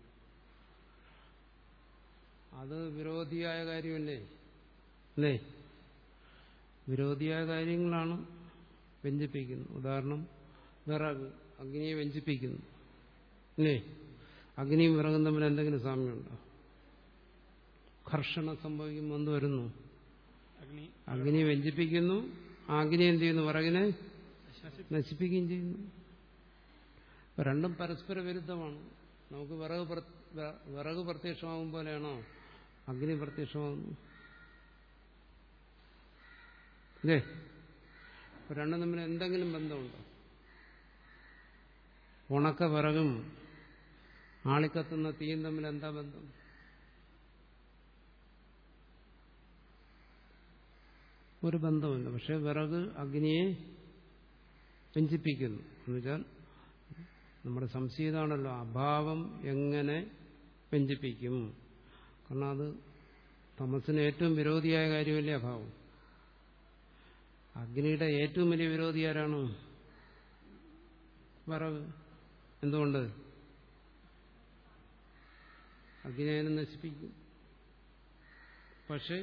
അത് വിരോധിയായ കാര്യമല്ലേ? അല്ലേ? വിരോധിയായ കാര്യങ്ങളാണ് വ്യഞ്ചിപ്പിക്കുന്നു. ഉദാഹരണം വിറക് അഗ്നിയെ വ്യഞ്ചിപ്പിക്കുന്നു. അല്ലേ? അഗ്നിയും വിറകും തമ്മിൽ എന്തെങ്കിലും സാമ്യമുണ്ടോ? ഘർഷണം സംഭവിക്കുമ്പോൾ എന്ത് വരുന്നു? അഗ്നിയെ വ്യഞ്ചിപ്പിക്കുന്നു അഗ്നി എന്ത് ചെയ്യുന്നു? വിറകിനെ നശി- നശിപ്പിക്കുകയും ചെയ്യുന്നു. രണ്ടും പരസ്പര വിരുദ്ധമാണ്. നമുക്ക് വിറക് വിറക് പ്രത്യക്ഷമാകും പോലെയാണോ? അഗ്നി പ്രത്യക്ഷമാകുന്നു. അല്ലേ? രണ്ടും തമ്മിൽ എന്തെങ്കിലും ബന്ധമുണ്ടോ? ഉണക്ക വിറകും ആളിക്കത്തുന്ന തീയും തമ്മിൽ എന്താ ബന്ധം? ഒരു ബന്ധമില്ല പക്ഷെ വിറക് അഗ്നിയെ വ്യഞ്ചിപ്പിക്കുന്നു എന്നുവെച്ചാൽ നമ്മുടെ സംശയതാണല്ലോ അഭാവം എങ്ങനെ വ്യഞ്ചിപ്പിക്കും കാരണം അത് തമസിന് ഏറ്റവും വിരോധിയായ കാര്യമല്ലേ അഭാവം? അഗ്നിയുടെ ഏറ്റവും വലിയ വിരോധി ആരാണ്? വിറക് എന്തുകൊണ്ട്? അഗ്നിയെ നശിപ്പിക്കും. പക്ഷെ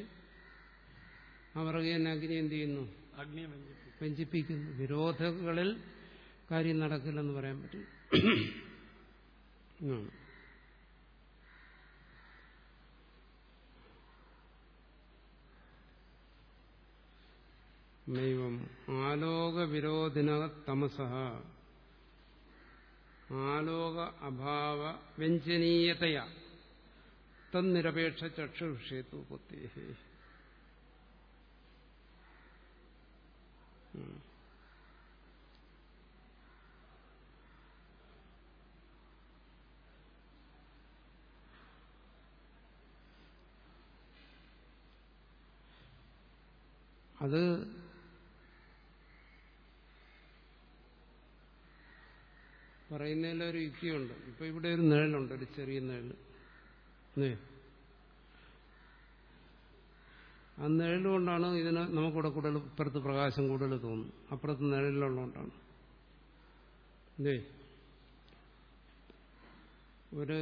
തന്നെ അഗ്നി എന്ത് ചെയ്യുന്നു? അഗ്നിയെ വ്യഞ്ചിപ്പിക്കും വ്യഞ്ചിപ്പിക്കുന്നു വിരോധങ്ങളിൽ കാര്യം നടക്കില്ലെന്ന് പറയാൻ പറ്റും. ആലോക ആലോകവിരോധിന തമസ ആലോക അഭാവ വ്യഞ്ജനീയതയാ. തന്നിരപേക്ഷ ചക്ഷുഷേത്തു പൊത്തേഹേ അത് പറയുന്നതിലൊരു യുക്തിയുണ്ട് ഇപ്പൊ ഇവിടെ ഒരു നിഴലുണ്ട് ഒരു ചെറിയ നിഴൽ ആ നിഴൽ കൊണ്ടാണ് ഇതിന് നമുക്കിവിടെ കൂടുതൽ ഇപ്പുറത്ത് പ്രകാശം കൂടുതൽ തോന്നും അപ്പുറത്ത് നിഴലുള്ളതുകൊണ്ടാണ്. ഒരു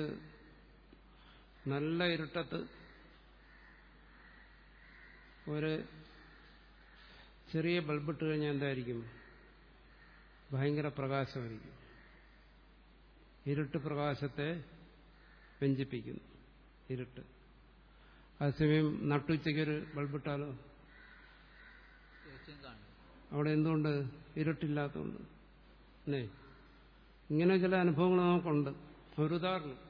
നല്ല ഇരുട്ടത്ത് ഒരു ചെറിയ ബൾബിട്ട് കഴിഞ്ഞാൽ എന്തായിരിക്കും? ഭയങ്കര പ്രകാശമായിരിക്കും. ഇരുട്ട് പ്രകാശത്തെ വ്യഞ്ചിപ്പിക്കുന്നു. ഇരുട്ട്. അതേസമയം നട്ടുച്ചയ്ക്കൊരു ബൾബിട്ടാലോ അവിടെ എന്തുകൊണ്ട്? ഇരുട്ടില്ലാത്തതുകൊണ്ട്. അല്ലേ? ഇങ്ങനെ ചില അനുഭവങ്ങൾ നമുക്കുണ്ട്. ഒരു ഉദാഹരണം.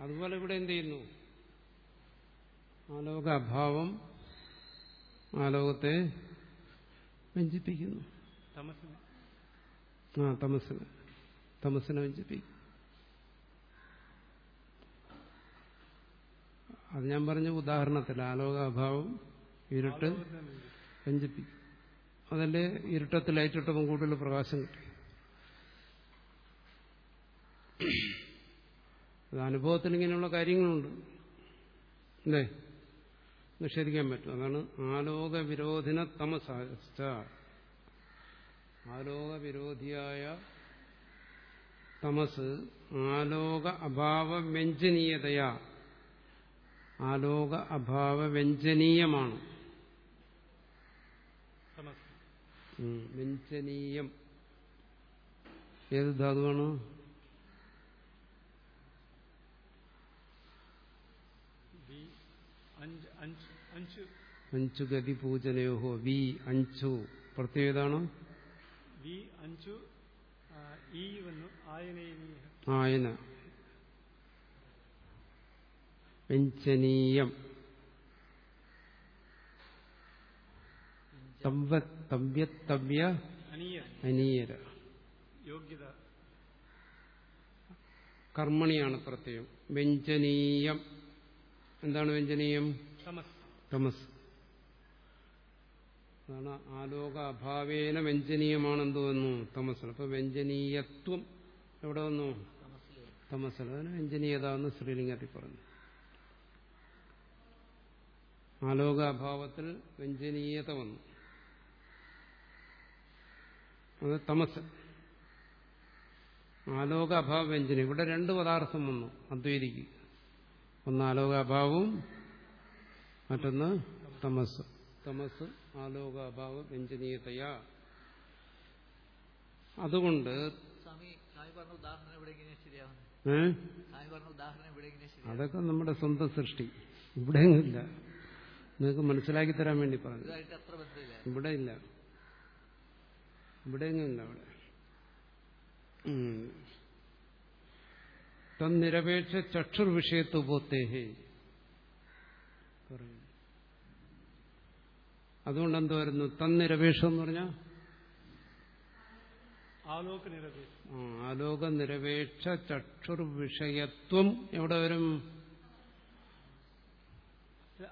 അതുപോലെ ഇവിടെ എന്ത് ചെയ്യുന്നു? ആലോക അഭാവം ആലോകത്തെ വ്യഞ്ചിപ്പിക്കുന്നു തമസിന് ആ തമസിന് തമസിനെ വ്യഞ്ചിപ്പിക്കും അത് ഞാൻ പറഞ്ഞ ഉദാഹരണത്തിൽ ആലോക അഭാവം ഇരുട്ട് വ്യഞ്ചിപ്പിക്കും. അതല്ലേ ഇരുട്ടത്തിൽ ലൈറ്റിട്ടപ്പോൾ കൂടുതൽ പ്രകാശം കിട്ടി. അത് അനുഭവത്തിൽ ഇങ്ങനെയുള്ള കാര്യങ്ങളുണ്ട്. അല്ലേ? നിഷേധിക്കാൻ പറ്റും. അതാണ് ആലോക വിരോധിന തമസാച്ച ആലോക വിരോധിയായ തമസ്. ആലോക അഭാവ വ്യഞ്ജനീയതയാ ആലോക അഭാവ വ്യഞ്ജനീയമാണ് തമസ് വ്യഞ്ജനീയം. ഏത് ധാതുവാണ് അഞ്ച് അഞ്ച്. ഗതി പൂജനയോഹോ വി അഞ്ചു. ഈ വന്നു ആയന വ്യഞ്ജനീയം. തവ്യത്തവ്യ അനീയ. അനീയര. യോഗ്യത. കർമ്മണിയാണ് പ്രത്യയം വ്യഞ്ജനീയം. എന്താണ് വ്യഞ്ജനീയം? തമസ്. തമസ്. അതാണ് ആലോക അഭാവേന വ്യഞ്ജനീയമാണെന്തോ വന്നു തമസ്. അപ്പൊ വ്യഞ്ജനീയത്വം എവിടെ വന്നു? തമസൽ. അതിന് വ്യഞ്ജനീയത എന്ന് ശ്രീലിംഗത്തിൽ പറഞ്ഞു. ആലോക അഭാവത്തിൽ വ്യഞ്ജനീയത വന്നു. അത് തമസ്. ആലോക അഭാവ വ്യഞ്ജനം. ഇവിടെ രണ്ട് പദാർത്ഥം വന്നു. അദ്വൈതിക്ക്. ഒന്ന് ആലോക അഭാവവും മറ്റൊന്ന് തമസ്. തമസ് ആലോക അഭാവ വ്യഞ്ജനീയതയാ. അതുകൊണ്ട് സ്വാമി സ്വാമി ഉദാഹരണം ഇവിടെ എങ്ങനെയാ ശരിയാവുന്നത്? ഏ? ഉദാഹരണം ഇവിടെ എങ്ങനെയാ ശരിയാവുന്നത്? അതൊക്കെ നമ്മുടെ സ്വന്തം സൃഷ്ടി. ഇവിടെ ഇല്ല. നിങ്ങൾക്ക് മനസ്സിലാക്കി തരാൻ വേണ്ടി പറഞ്ഞു. ഇവിടെ ഇല്ല. ഇവിടെ ഇല്ല അവിടെ. തന്നിരപേക്ഷ ചക്ഷുർ വിഷയത്വബോത്തേഹേ പറയും. അതുകൊണ്ട് എന്ത് വരുന്നു? തന്നിരപേക്ഷം എന്ന് പറഞ്ഞാൽ ആലോക നിരപേക്ഷ ആലോക നിരപേക്ഷ ചക്ഷുർ വിഷയത്വം എവിടെ വരും?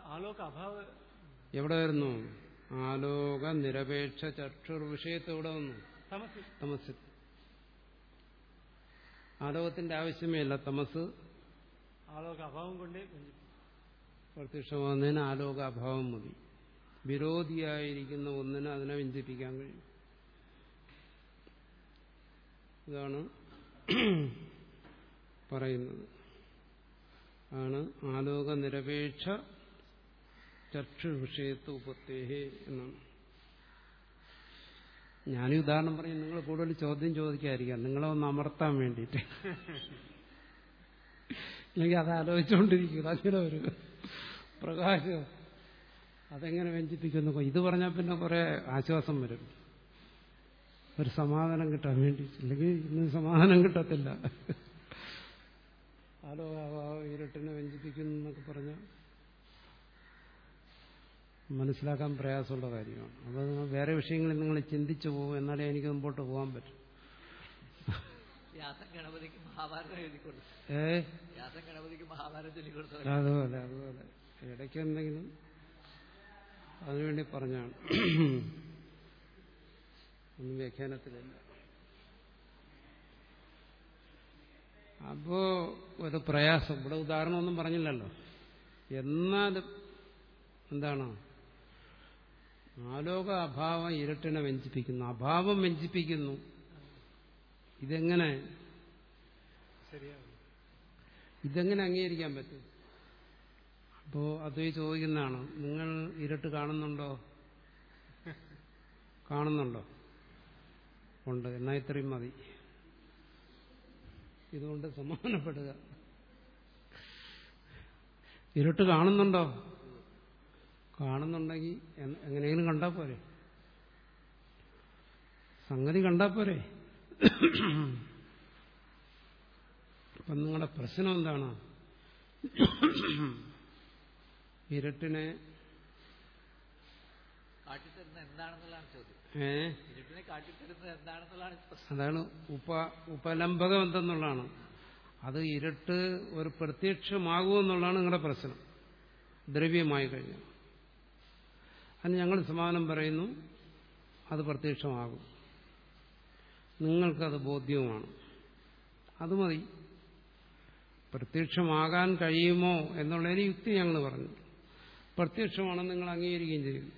ആലോക അഭാവ എവിടെ വരുന്നു? ആലോക നിരപേക്ഷ ചക്ഷുർവിഷയത്വം എവിടെ വന്നു? തമസ്. ആലോകത്തിന്റെ ആവശ്യമേ അല്ല തമസ്. ആലോക അഭാവം കൊണ്ടേ പ്രത്യക്ഷമാകുന്നതിന് ആലോക അഭാവം മതി വിരോധിയായിരിക്കുന്ന ഒന്നിന് അതിനെ വ്യഞ്ചിപ്പിക്കാൻ കഴിയും. ഇതാണ് പറയുന്നത്. ആണ് ആലോക നിരപേക്ഷ ചർച്ച വിഷയത്വ ഉപത്തേഹേ എന്നാണ്. ഞാനീ ഉദാഹരണം പറയും നിങ്ങൾ കൂടുതൽ ചോദ്യം ചോദിക്കാതിരിക്കാം നിങ്ങളെ ഒന്ന് അമർത്താൻ വേണ്ടിയിട്ട്. അല്ലെങ്കിൽ അത് ആലോചിച്ചുകൊണ്ടിരിക്കുക അങ്ങനെ ഒരു പ്രകാശം. അതെങ്ങനെ വ്യഞ്ചിപ്പിക്കുന്നു? ഇത് പറഞ്ഞാൽ പിന്നെ കുറെ ആശ്വാസം വരും. ഒരു സമാധാനം കിട്ടാൻ വേണ്ടി. അല്ലെങ്കിൽ ഇന്ന് സമാധാനം കിട്ടത്തില്ല. ആലോ ഇരട്ടിനെ വ്യഞ്ചിപ്പിക്കുന്നു എന്നൊക്കെ പറഞ്ഞ മനസ്സിലാക്കാൻ പ്രയാസമുള്ള കാര്യമാണ്. അപ്പോൾ നിങ്ങൾ വേറെ വിഷയങ്ങളിൽ നിങ്ങൾ ചിന്തിച്ചു പോകും. എന്നാലേ എനിക്ക് മുമ്പോട്ട് പോകാൻ പറ്റും. വ്യാസൻ ഗണപതിക്ക് മഹാഭാരതം എഴുതി കൊടുത്തു ഏ ഗണപതിക്ക് മഹാഭാരതം അതുപോലെ അതുപോലെ. ഇടയ്ക്ക് എന്തെങ്കിലും അതിനുവേണ്ടി പറഞ്ഞാണ്. ഒന്നും വ്യാഖ്യാനത്തിലില്ല. അപ്പോ ഒരു പ്രയാസം. ഇവിടെ ഉദാഹരണമൊന്നും പറഞ്ഞില്ലല്ലോ. എന്നാലും എന്താണ്? ആലോക അഭാവം ഇരട്ടിനെ വ്യഞ്ചിപ്പിക്കുന്നു. അഭാവം വ്യഞ്ചിപ്പിക്കുന്നു. ഇതെങ്ങനെ? ഇതെങ്ങനെ അംഗീകരിക്കാൻ പറ്റും? അപ്പോ അത് ചോദിക്കുന്നതാണ് നിങ്ങൾ ഇരട്ട് കാണുന്നുണ്ടോ? കാണുന്നുണ്ടോ? ഉണ്ട്. എന്നാ ഇത്രയും മതി. ഇതുകൊണ്ട് സമാധാനപ്പെടുക. ഇരുട്ട് കാണുന്നുണ്ടോ? കാണുന്നുണ്ടെങ്കിൽ എങ്ങനെയെങ്കിലും കണ്ടാ പോരെ. സംഗതി കണ്ടാ പോരെ. അപ്പം നിങ്ങളുടെ പ്രശ്നം എന്താണ് ഇരുട്ടിനെ കാട്ടിത്തരുന്നത് എന്താണെന്നുള്ളതാണ് ചോദ്യം ഏ ഇരുട്ടിനെ കാട്ടിത്തരുന്നത് എന്താണെന്നുള്ളതാണ് പ്രശ്നം. അതാണ് ഉപ ഉപലംബകം എന്തെന്നുള്ളതാണ്. അത് ഇരട്ട് ഒരു പ്രത്യക്ഷമാകുമെന്നുള്ളതാണ് നിങ്ങളുടെ പ്രശ്നം. ദ്രവ്യമായി കഴിഞ്ഞാൽ. അതിന് ഞങ്ങൾ സമാനം പറയുന്നു അത് പ്രത്യക്ഷമാകും. നിങ്ങൾക്കത് ബോധ്യവുമാണ്. അത് മതി. പ്രത്യക്ഷമാകാൻ കഴിയുമോ എന്നുള്ളതിന് യുക്തി ഞങ്ങൾ പറഞ്ഞു. പ്രത്യക്ഷമാണെന്ന് നിങ്ങൾ അംഗീകരിക്കുകയും ചെയ്യും.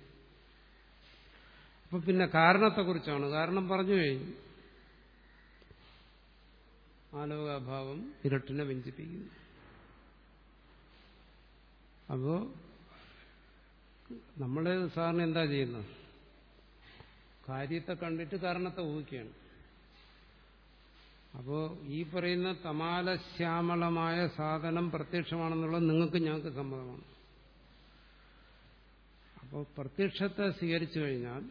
അപ്പൊ പിന്നെ കാരണത്തെക്കുറിച്ചാണ്. കാരണം പറഞ്ഞു കഴിഞ്ഞു. ആലോകാഭാവം ഇരട്ടിനെ വ്യഞ്ചിപ്പിക്കുന്നു. അപ്പോ നമ്മളെ സാറിന് എന്താ ചെയ്യുന്നത്? കാര്യത്തെ കണ്ടിട്ട് കാരണത്തെ ഊഹിക്കുകയാണ്. അപ്പോ ഈ പറയുന്ന തമാലശ്യാമളമായ സാധനം പ്രത്യക്ഷമാണെന്നുള്ളത് നിങ്ങൾക്ക് ഞങ്ങൾക്ക് സമ്മതമാണ്. അപ്പോൾ പ്രത്യക്ഷത്തെ സ്വീകരിച്ചു കഴിഞ്ഞാൽ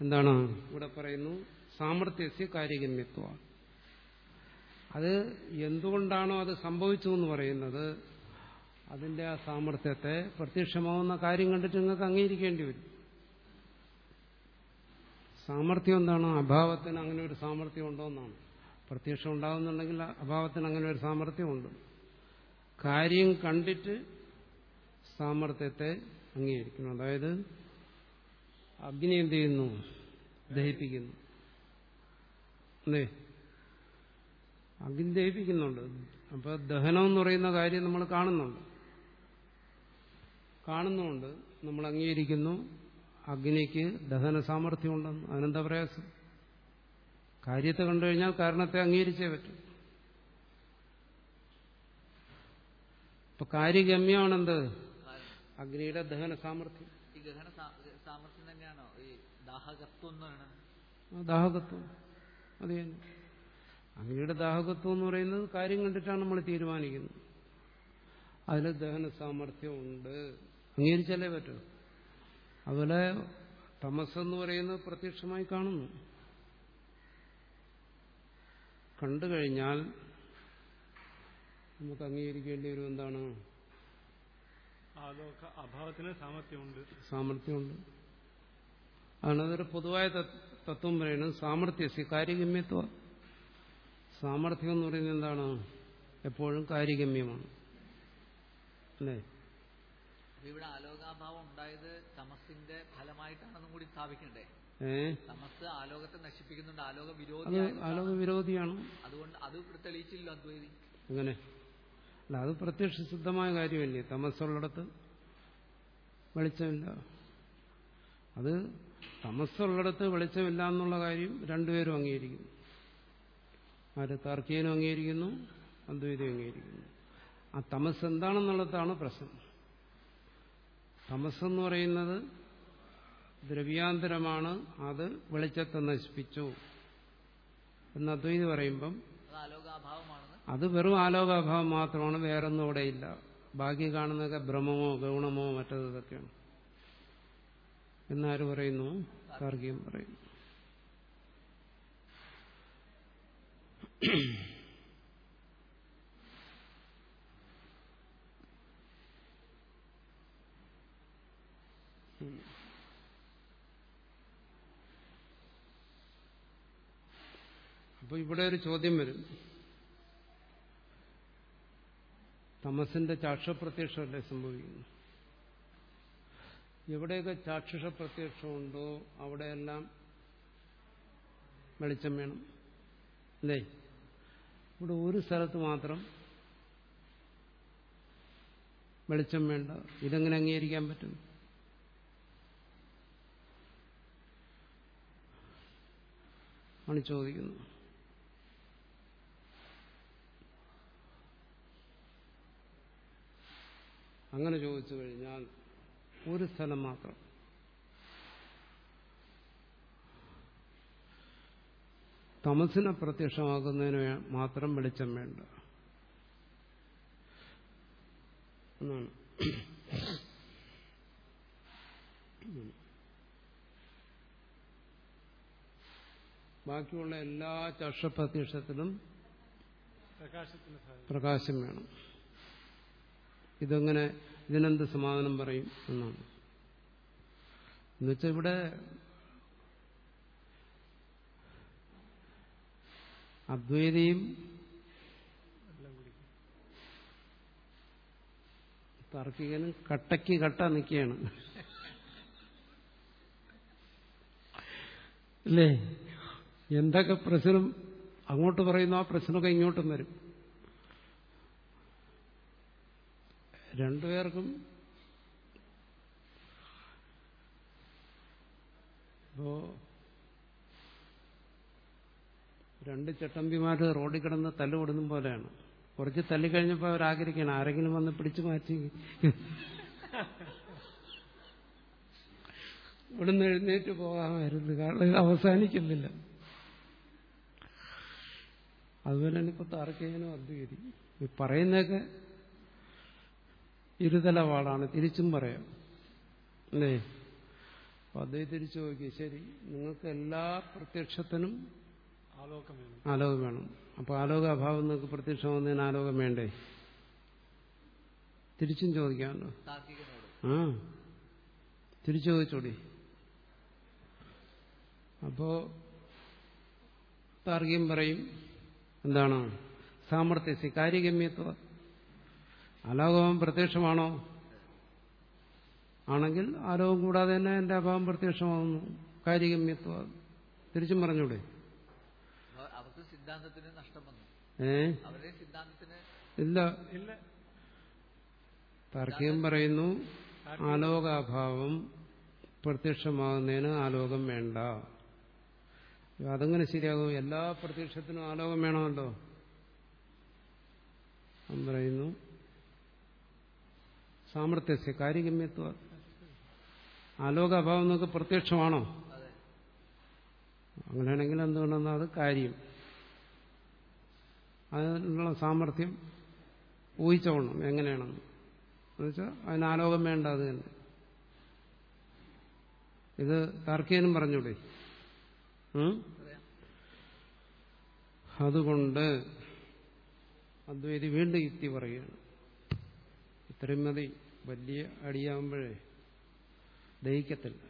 എന്താണ്? ഇവിടെ പറയുന്നു സാമർത്ഥ്യസ്യ കാര്യഗമ്യത്വ അത് എന്തുകൊണ്ടാണോ അത് സംഭവിച്ചു എന്ന് പറയുന്നത് അതിന്റെ ആ സാമർത്ഥ്യത്തെ പ്രത്യക്ഷമാവുന്ന കാര്യം കണ്ടിട്ട് നിങ്ങൾക്ക് അംഗീകരിക്കേണ്ടി വരും. സാമർത്ഥ്യം എന്താണ്? അഭാവത്തിന് അങ്ങനെ ഒരു സാമർത്ഥ്യം ഉണ്ടോ എന്നാണ്. പ്രത്യക്ഷം ഉണ്ടാകുന്നുണ്ടെങ്കിൽ അഭാവത്തിന് അങ്ങനെ ഒരു സാമർത്ഥ്യമുണ്ട്. കാര്യം കണ്ടിട്ട് സാമർത്ഥ്യത്തെ അംഗീകരിക്കണം അതായത് അഗ്നി എന്ത് ചെയ്യുന്നു? ദഹിപ്പിക്കുന്നു. അല്ലേ? അഗ്നി ദഹിപ്പിക്കുന്നുണ്ട്. അപ്പൊ ദഹനം എന്ന് പറയുന്ന കാര്യം നമ്മൾ കാണുന്നുണ്ട്. കാണുന്നുണ്ട്. നമ്മൾ അംഗീകരിക്കുന്നു. അഗ്നിക്ക് ദഹന സാമർഥ്യം ഉണ്ടെന്ന് അതിനെന്താ പ്രയാസം? കാര്യത്തെ കണ്ടു കഴിഞ്ഞാൽ കാരണത്തെ അംഗീകരിച്ചേ പറ്റും. ഇപ്പൊ കാര്യഗമ്യമാണെന്ത്? അഗ്നിയുടെ ദഹന സാമർഥ്യം. ഈ ഗഹന സാമർഥ്യം തന്നെയാണോ? ഈ ദാഹകത്വം ദാഹകത്വം. അത് തന്നെ അഗ്നിയുടെ ദാഹകത്വം എന്ന് പറയുന്നത് കാര്യം കണ്ടിട്ടാണ് നമ്മൾ തീരുമാനിക്കുന്നത്. അതിൽ ദഹന സാമർഥ്യം ഉണ്ട്. അംഗീകരിച്ചാലേ പറ്റൂ? അതുപോലെ തമസ് എന്ന് പറയുന്നത് പ്രത്യക്ഷമായി കാണുന്നു. കണ്ടു കഴിഞ്ഞാൽ നമുക്ക് അംഗീകരിക്കേണ്ടി വരും എന്താണ്? ആലോക അഭാവത്തിന് സാമർത്ഥ്യമുണ്ട് സാമർഥ്യമുണ്ട്. അതാണ് അതൊരു പൊതുവായ തത്വ- പറയുന്നത് സാമർഥ്യസ്യ കാര്യഗമ്യത്വ. സാമർഥ്യം എന്ന് പറയുന്നത് എന്താണ്? എപ്പോഴും കാര്യഗമ്യമാണ്. അല്ലേ? ഇവിടെ ആലോകാഭാവം ഉണ്ടായത് തമസിന്റെ ഫലമായിട്ടാണെന്നും കൂടി സ്ഥാപിക്കണ്ടേ? തമസ് ആലോകത്തെ നശിപ്പിക്കുന്നുണ്ട് ആലോക വിരോധി ആലോക വിരോധിയാണ് അതുകൊണ്ട് അത് ഇവിടെ തെളിയിച്ചില്ല അദ്വൈതി. അങ്ങനെ അല്ല അത് പ്രത്യക്ഷ സിദ്ധമായ കാര്യമല്ലേ? തമസ്സുള്ളിടത്ത് വെളിച്ചമില്ല. അത് തമസ്സുള്ളിടത്ത് വെളിച്ചമില്ല എന്നുള്ള കാര്യം രണ്ടുപേരും അംഗീകരിക്കുന്നു. ആര് താർക്കികനും അംഗീകരിക്കുന്നു അദ്വൈതം അംഗീകരിക്കുന്നു. ആ തമസ് എന്താണെന്നുള്ളതാണ് പ്രശ്നം. തമസ്സെന്ന് പറയുന്നത് ദ്രവ്യാന്തരമാണ് അത് വെളിച്ചത്തെ നശിപ്പിച്ചു. എന്ന് അദ്വൈതി പറയുമ്പം അത് വെറും ആലോകാഭാവം മാത്രമാണ് വേറൊന്നും ഇല്ല. ബാക്കി കാണുന്നതൊക്കെ ഭ്രമമോ ഗൗണമോ മറ്റത് ഇതൊക്കെയാണ്. എന്നാര് പറയുന്നു? താർക്കികം പറയുന്നു. അപ്പൊ ഇവിടെ ഒരു ചോദ്യം വരും. തമസിന്റെ ചാക്ഷപ്രത്യക്ഷമല്ലേ സംഭവിക്കുന്നു? എവിടെയൊക്കെ ചാക്ഷുഷ പ്രത്യക്ഷമുണ്ടോ അവിടെയെല്ലാം വെളിച്ചം വേണം. അല്ലേ? ഇവിടെ ഒരു സ്ഥലത്ത് മാത്രം വെളിച്ചം വേണ്ട. ഇതെങ്ങനെ അംഗീകരിക്കാൻ പറ്റും? ആണ് ചോദിക്കുന്നത്. അങ്ങനെ ചോദിച്ചു കഴിഞ്ഞാൽ ഒരു സ്ഥലം മാത്രം. തമസിനെ പ്രത്യക്ഷമാക്കുന്നതിന് മാത്രം വെളിച്ചം വേണ്ട. എന്നാണ്. ബാക്കിയുള്ള എല്ലാ ചക്ഷപ്രത്യക്ഷത്തിലും പ്രകാശം വേണം. ഇതെങ്ങനെ ഇതിനെന്ത് സമാധാനം പറയും എന്നാണ്. എന്നുവെച്ചാൽ ഇവിടെ അദ്വൈതയും താർക്കികനും കട്ടയ്ക്ക് കട്ട നിൽക്കുകയാണ്. അല്ലേ? എന്തൊക്കെ പ്രശ്നം? അങ്ങോട്ട് പറയുന്നു ആ പ്രശ്നമൊക്കെ ഇങ്ങോട്ടും വരും. രണ്ടുപേർക്കും ഇപ്പോ രണ്ട് ചട്ടമ്പിമാർ റോഡിൽ കിടന്ന് തല്ലുകൊടുന്ന പോലെയാണ്. കുറച്ച് തല്ലിക്കഴിഞ്ഞപ്പോൾ അവരാഗ്രഹിക്കണം ആരെങ്കിലും വന്ന് പിടിച്ചു മാറ്റി. ഇവിടുന്ന് എഴുന്നേറ്റ് പോകാമായിരുന്നു. കാരണം അവസാനിക്കുന്നില്ല. അതുപോലെ തന്നെ ഇപ്പൊ തർക്കേനും അദ്വൈതി പറയുന്നതൊക്കെ ഇരുതല വാളാണ്. തിരിച്ചും പറയാം. അല്ലേ? അപ്പൊ അദ്ദേഹം തിരിച്ചു നോക്കി. ശരി നിങ്ങൾക്ക് എല്ലാ പ്രത്യക്ഷത്തിനും ആലോകം വേണം. അപ്പൊ ആലോക അഭാവം നിങ്ങൾക്ക് പ്രത്യക്ഷമാകുന്നതിന് ആലോകം വേണ്ടേ? തിരിച്ചും ചോദിക്കാമല്ലോ. ആ. തിരിച്ചു ചോദിച്ചോടി. അപ്പോ താർഗ്യം പറയും എന്താണ്? സാമർത്ഥ്യസി കാര്യഗമ്യത്വ. ആലോകം പ്രത്യക്ഷമാണോ? ആണെങ്കിൽ ആലോകം കൂടാതെ തന്നെ എന്റെ അഭാവം പ്രത്യക്ഷമാകുന്നു കാര്യഗമ്യത്വ തിരിച്ചും പറഞ്ഞൂടെ? അവ- അവർക്ക് സിദ്ധാന്തത്തിന് നഷ്ടം വന്നു ഏ സിദ്ധാന്തത്തിന് ഇല്ല. ഇല്ല. തർക്കം പറയുന്നു ആലോകാഭാവം പ്രത്യക്ഷമാകുന്നതിന് ആലോകം വേണ്ട. അതങ്ങനെ ശരിയാകും. എല്ലാ പ്രത്യക്ഷത്തിനും ആലോകം വേണമല്ലോ. പറയുന്നു സാമർത്ഥ്യസ്യ കാര്യഗമ്യത്വ. ആലോകാഭാവം എന്നൊക്കെ പ്രത്യക്ഷമാണോ? അങ്ങനെയാണെങ്കിൽ എന്തുകൊണ്ടെന്നാൽ അത് കാര്യം. അതിനുള്ള സാമർഥ്യം ഊഹിച്ചോണം എങ്ങനെയാണെന്ന്. എന്നുവെച്ചാൽ അതിനാലോകം വേണ്ട അത് തന്നെ. ഇത് താർക്കികനും പറഞ്ഞൂടെ? അതുകൊണ്ട് അദ്വൈതി വീണ്ടും യുക്തി പറയുകയാണ്. ഇത്രയും മതി. വലിയ അടിയാകുമ്പോഴേ ദഹിക്കത്തില്ല.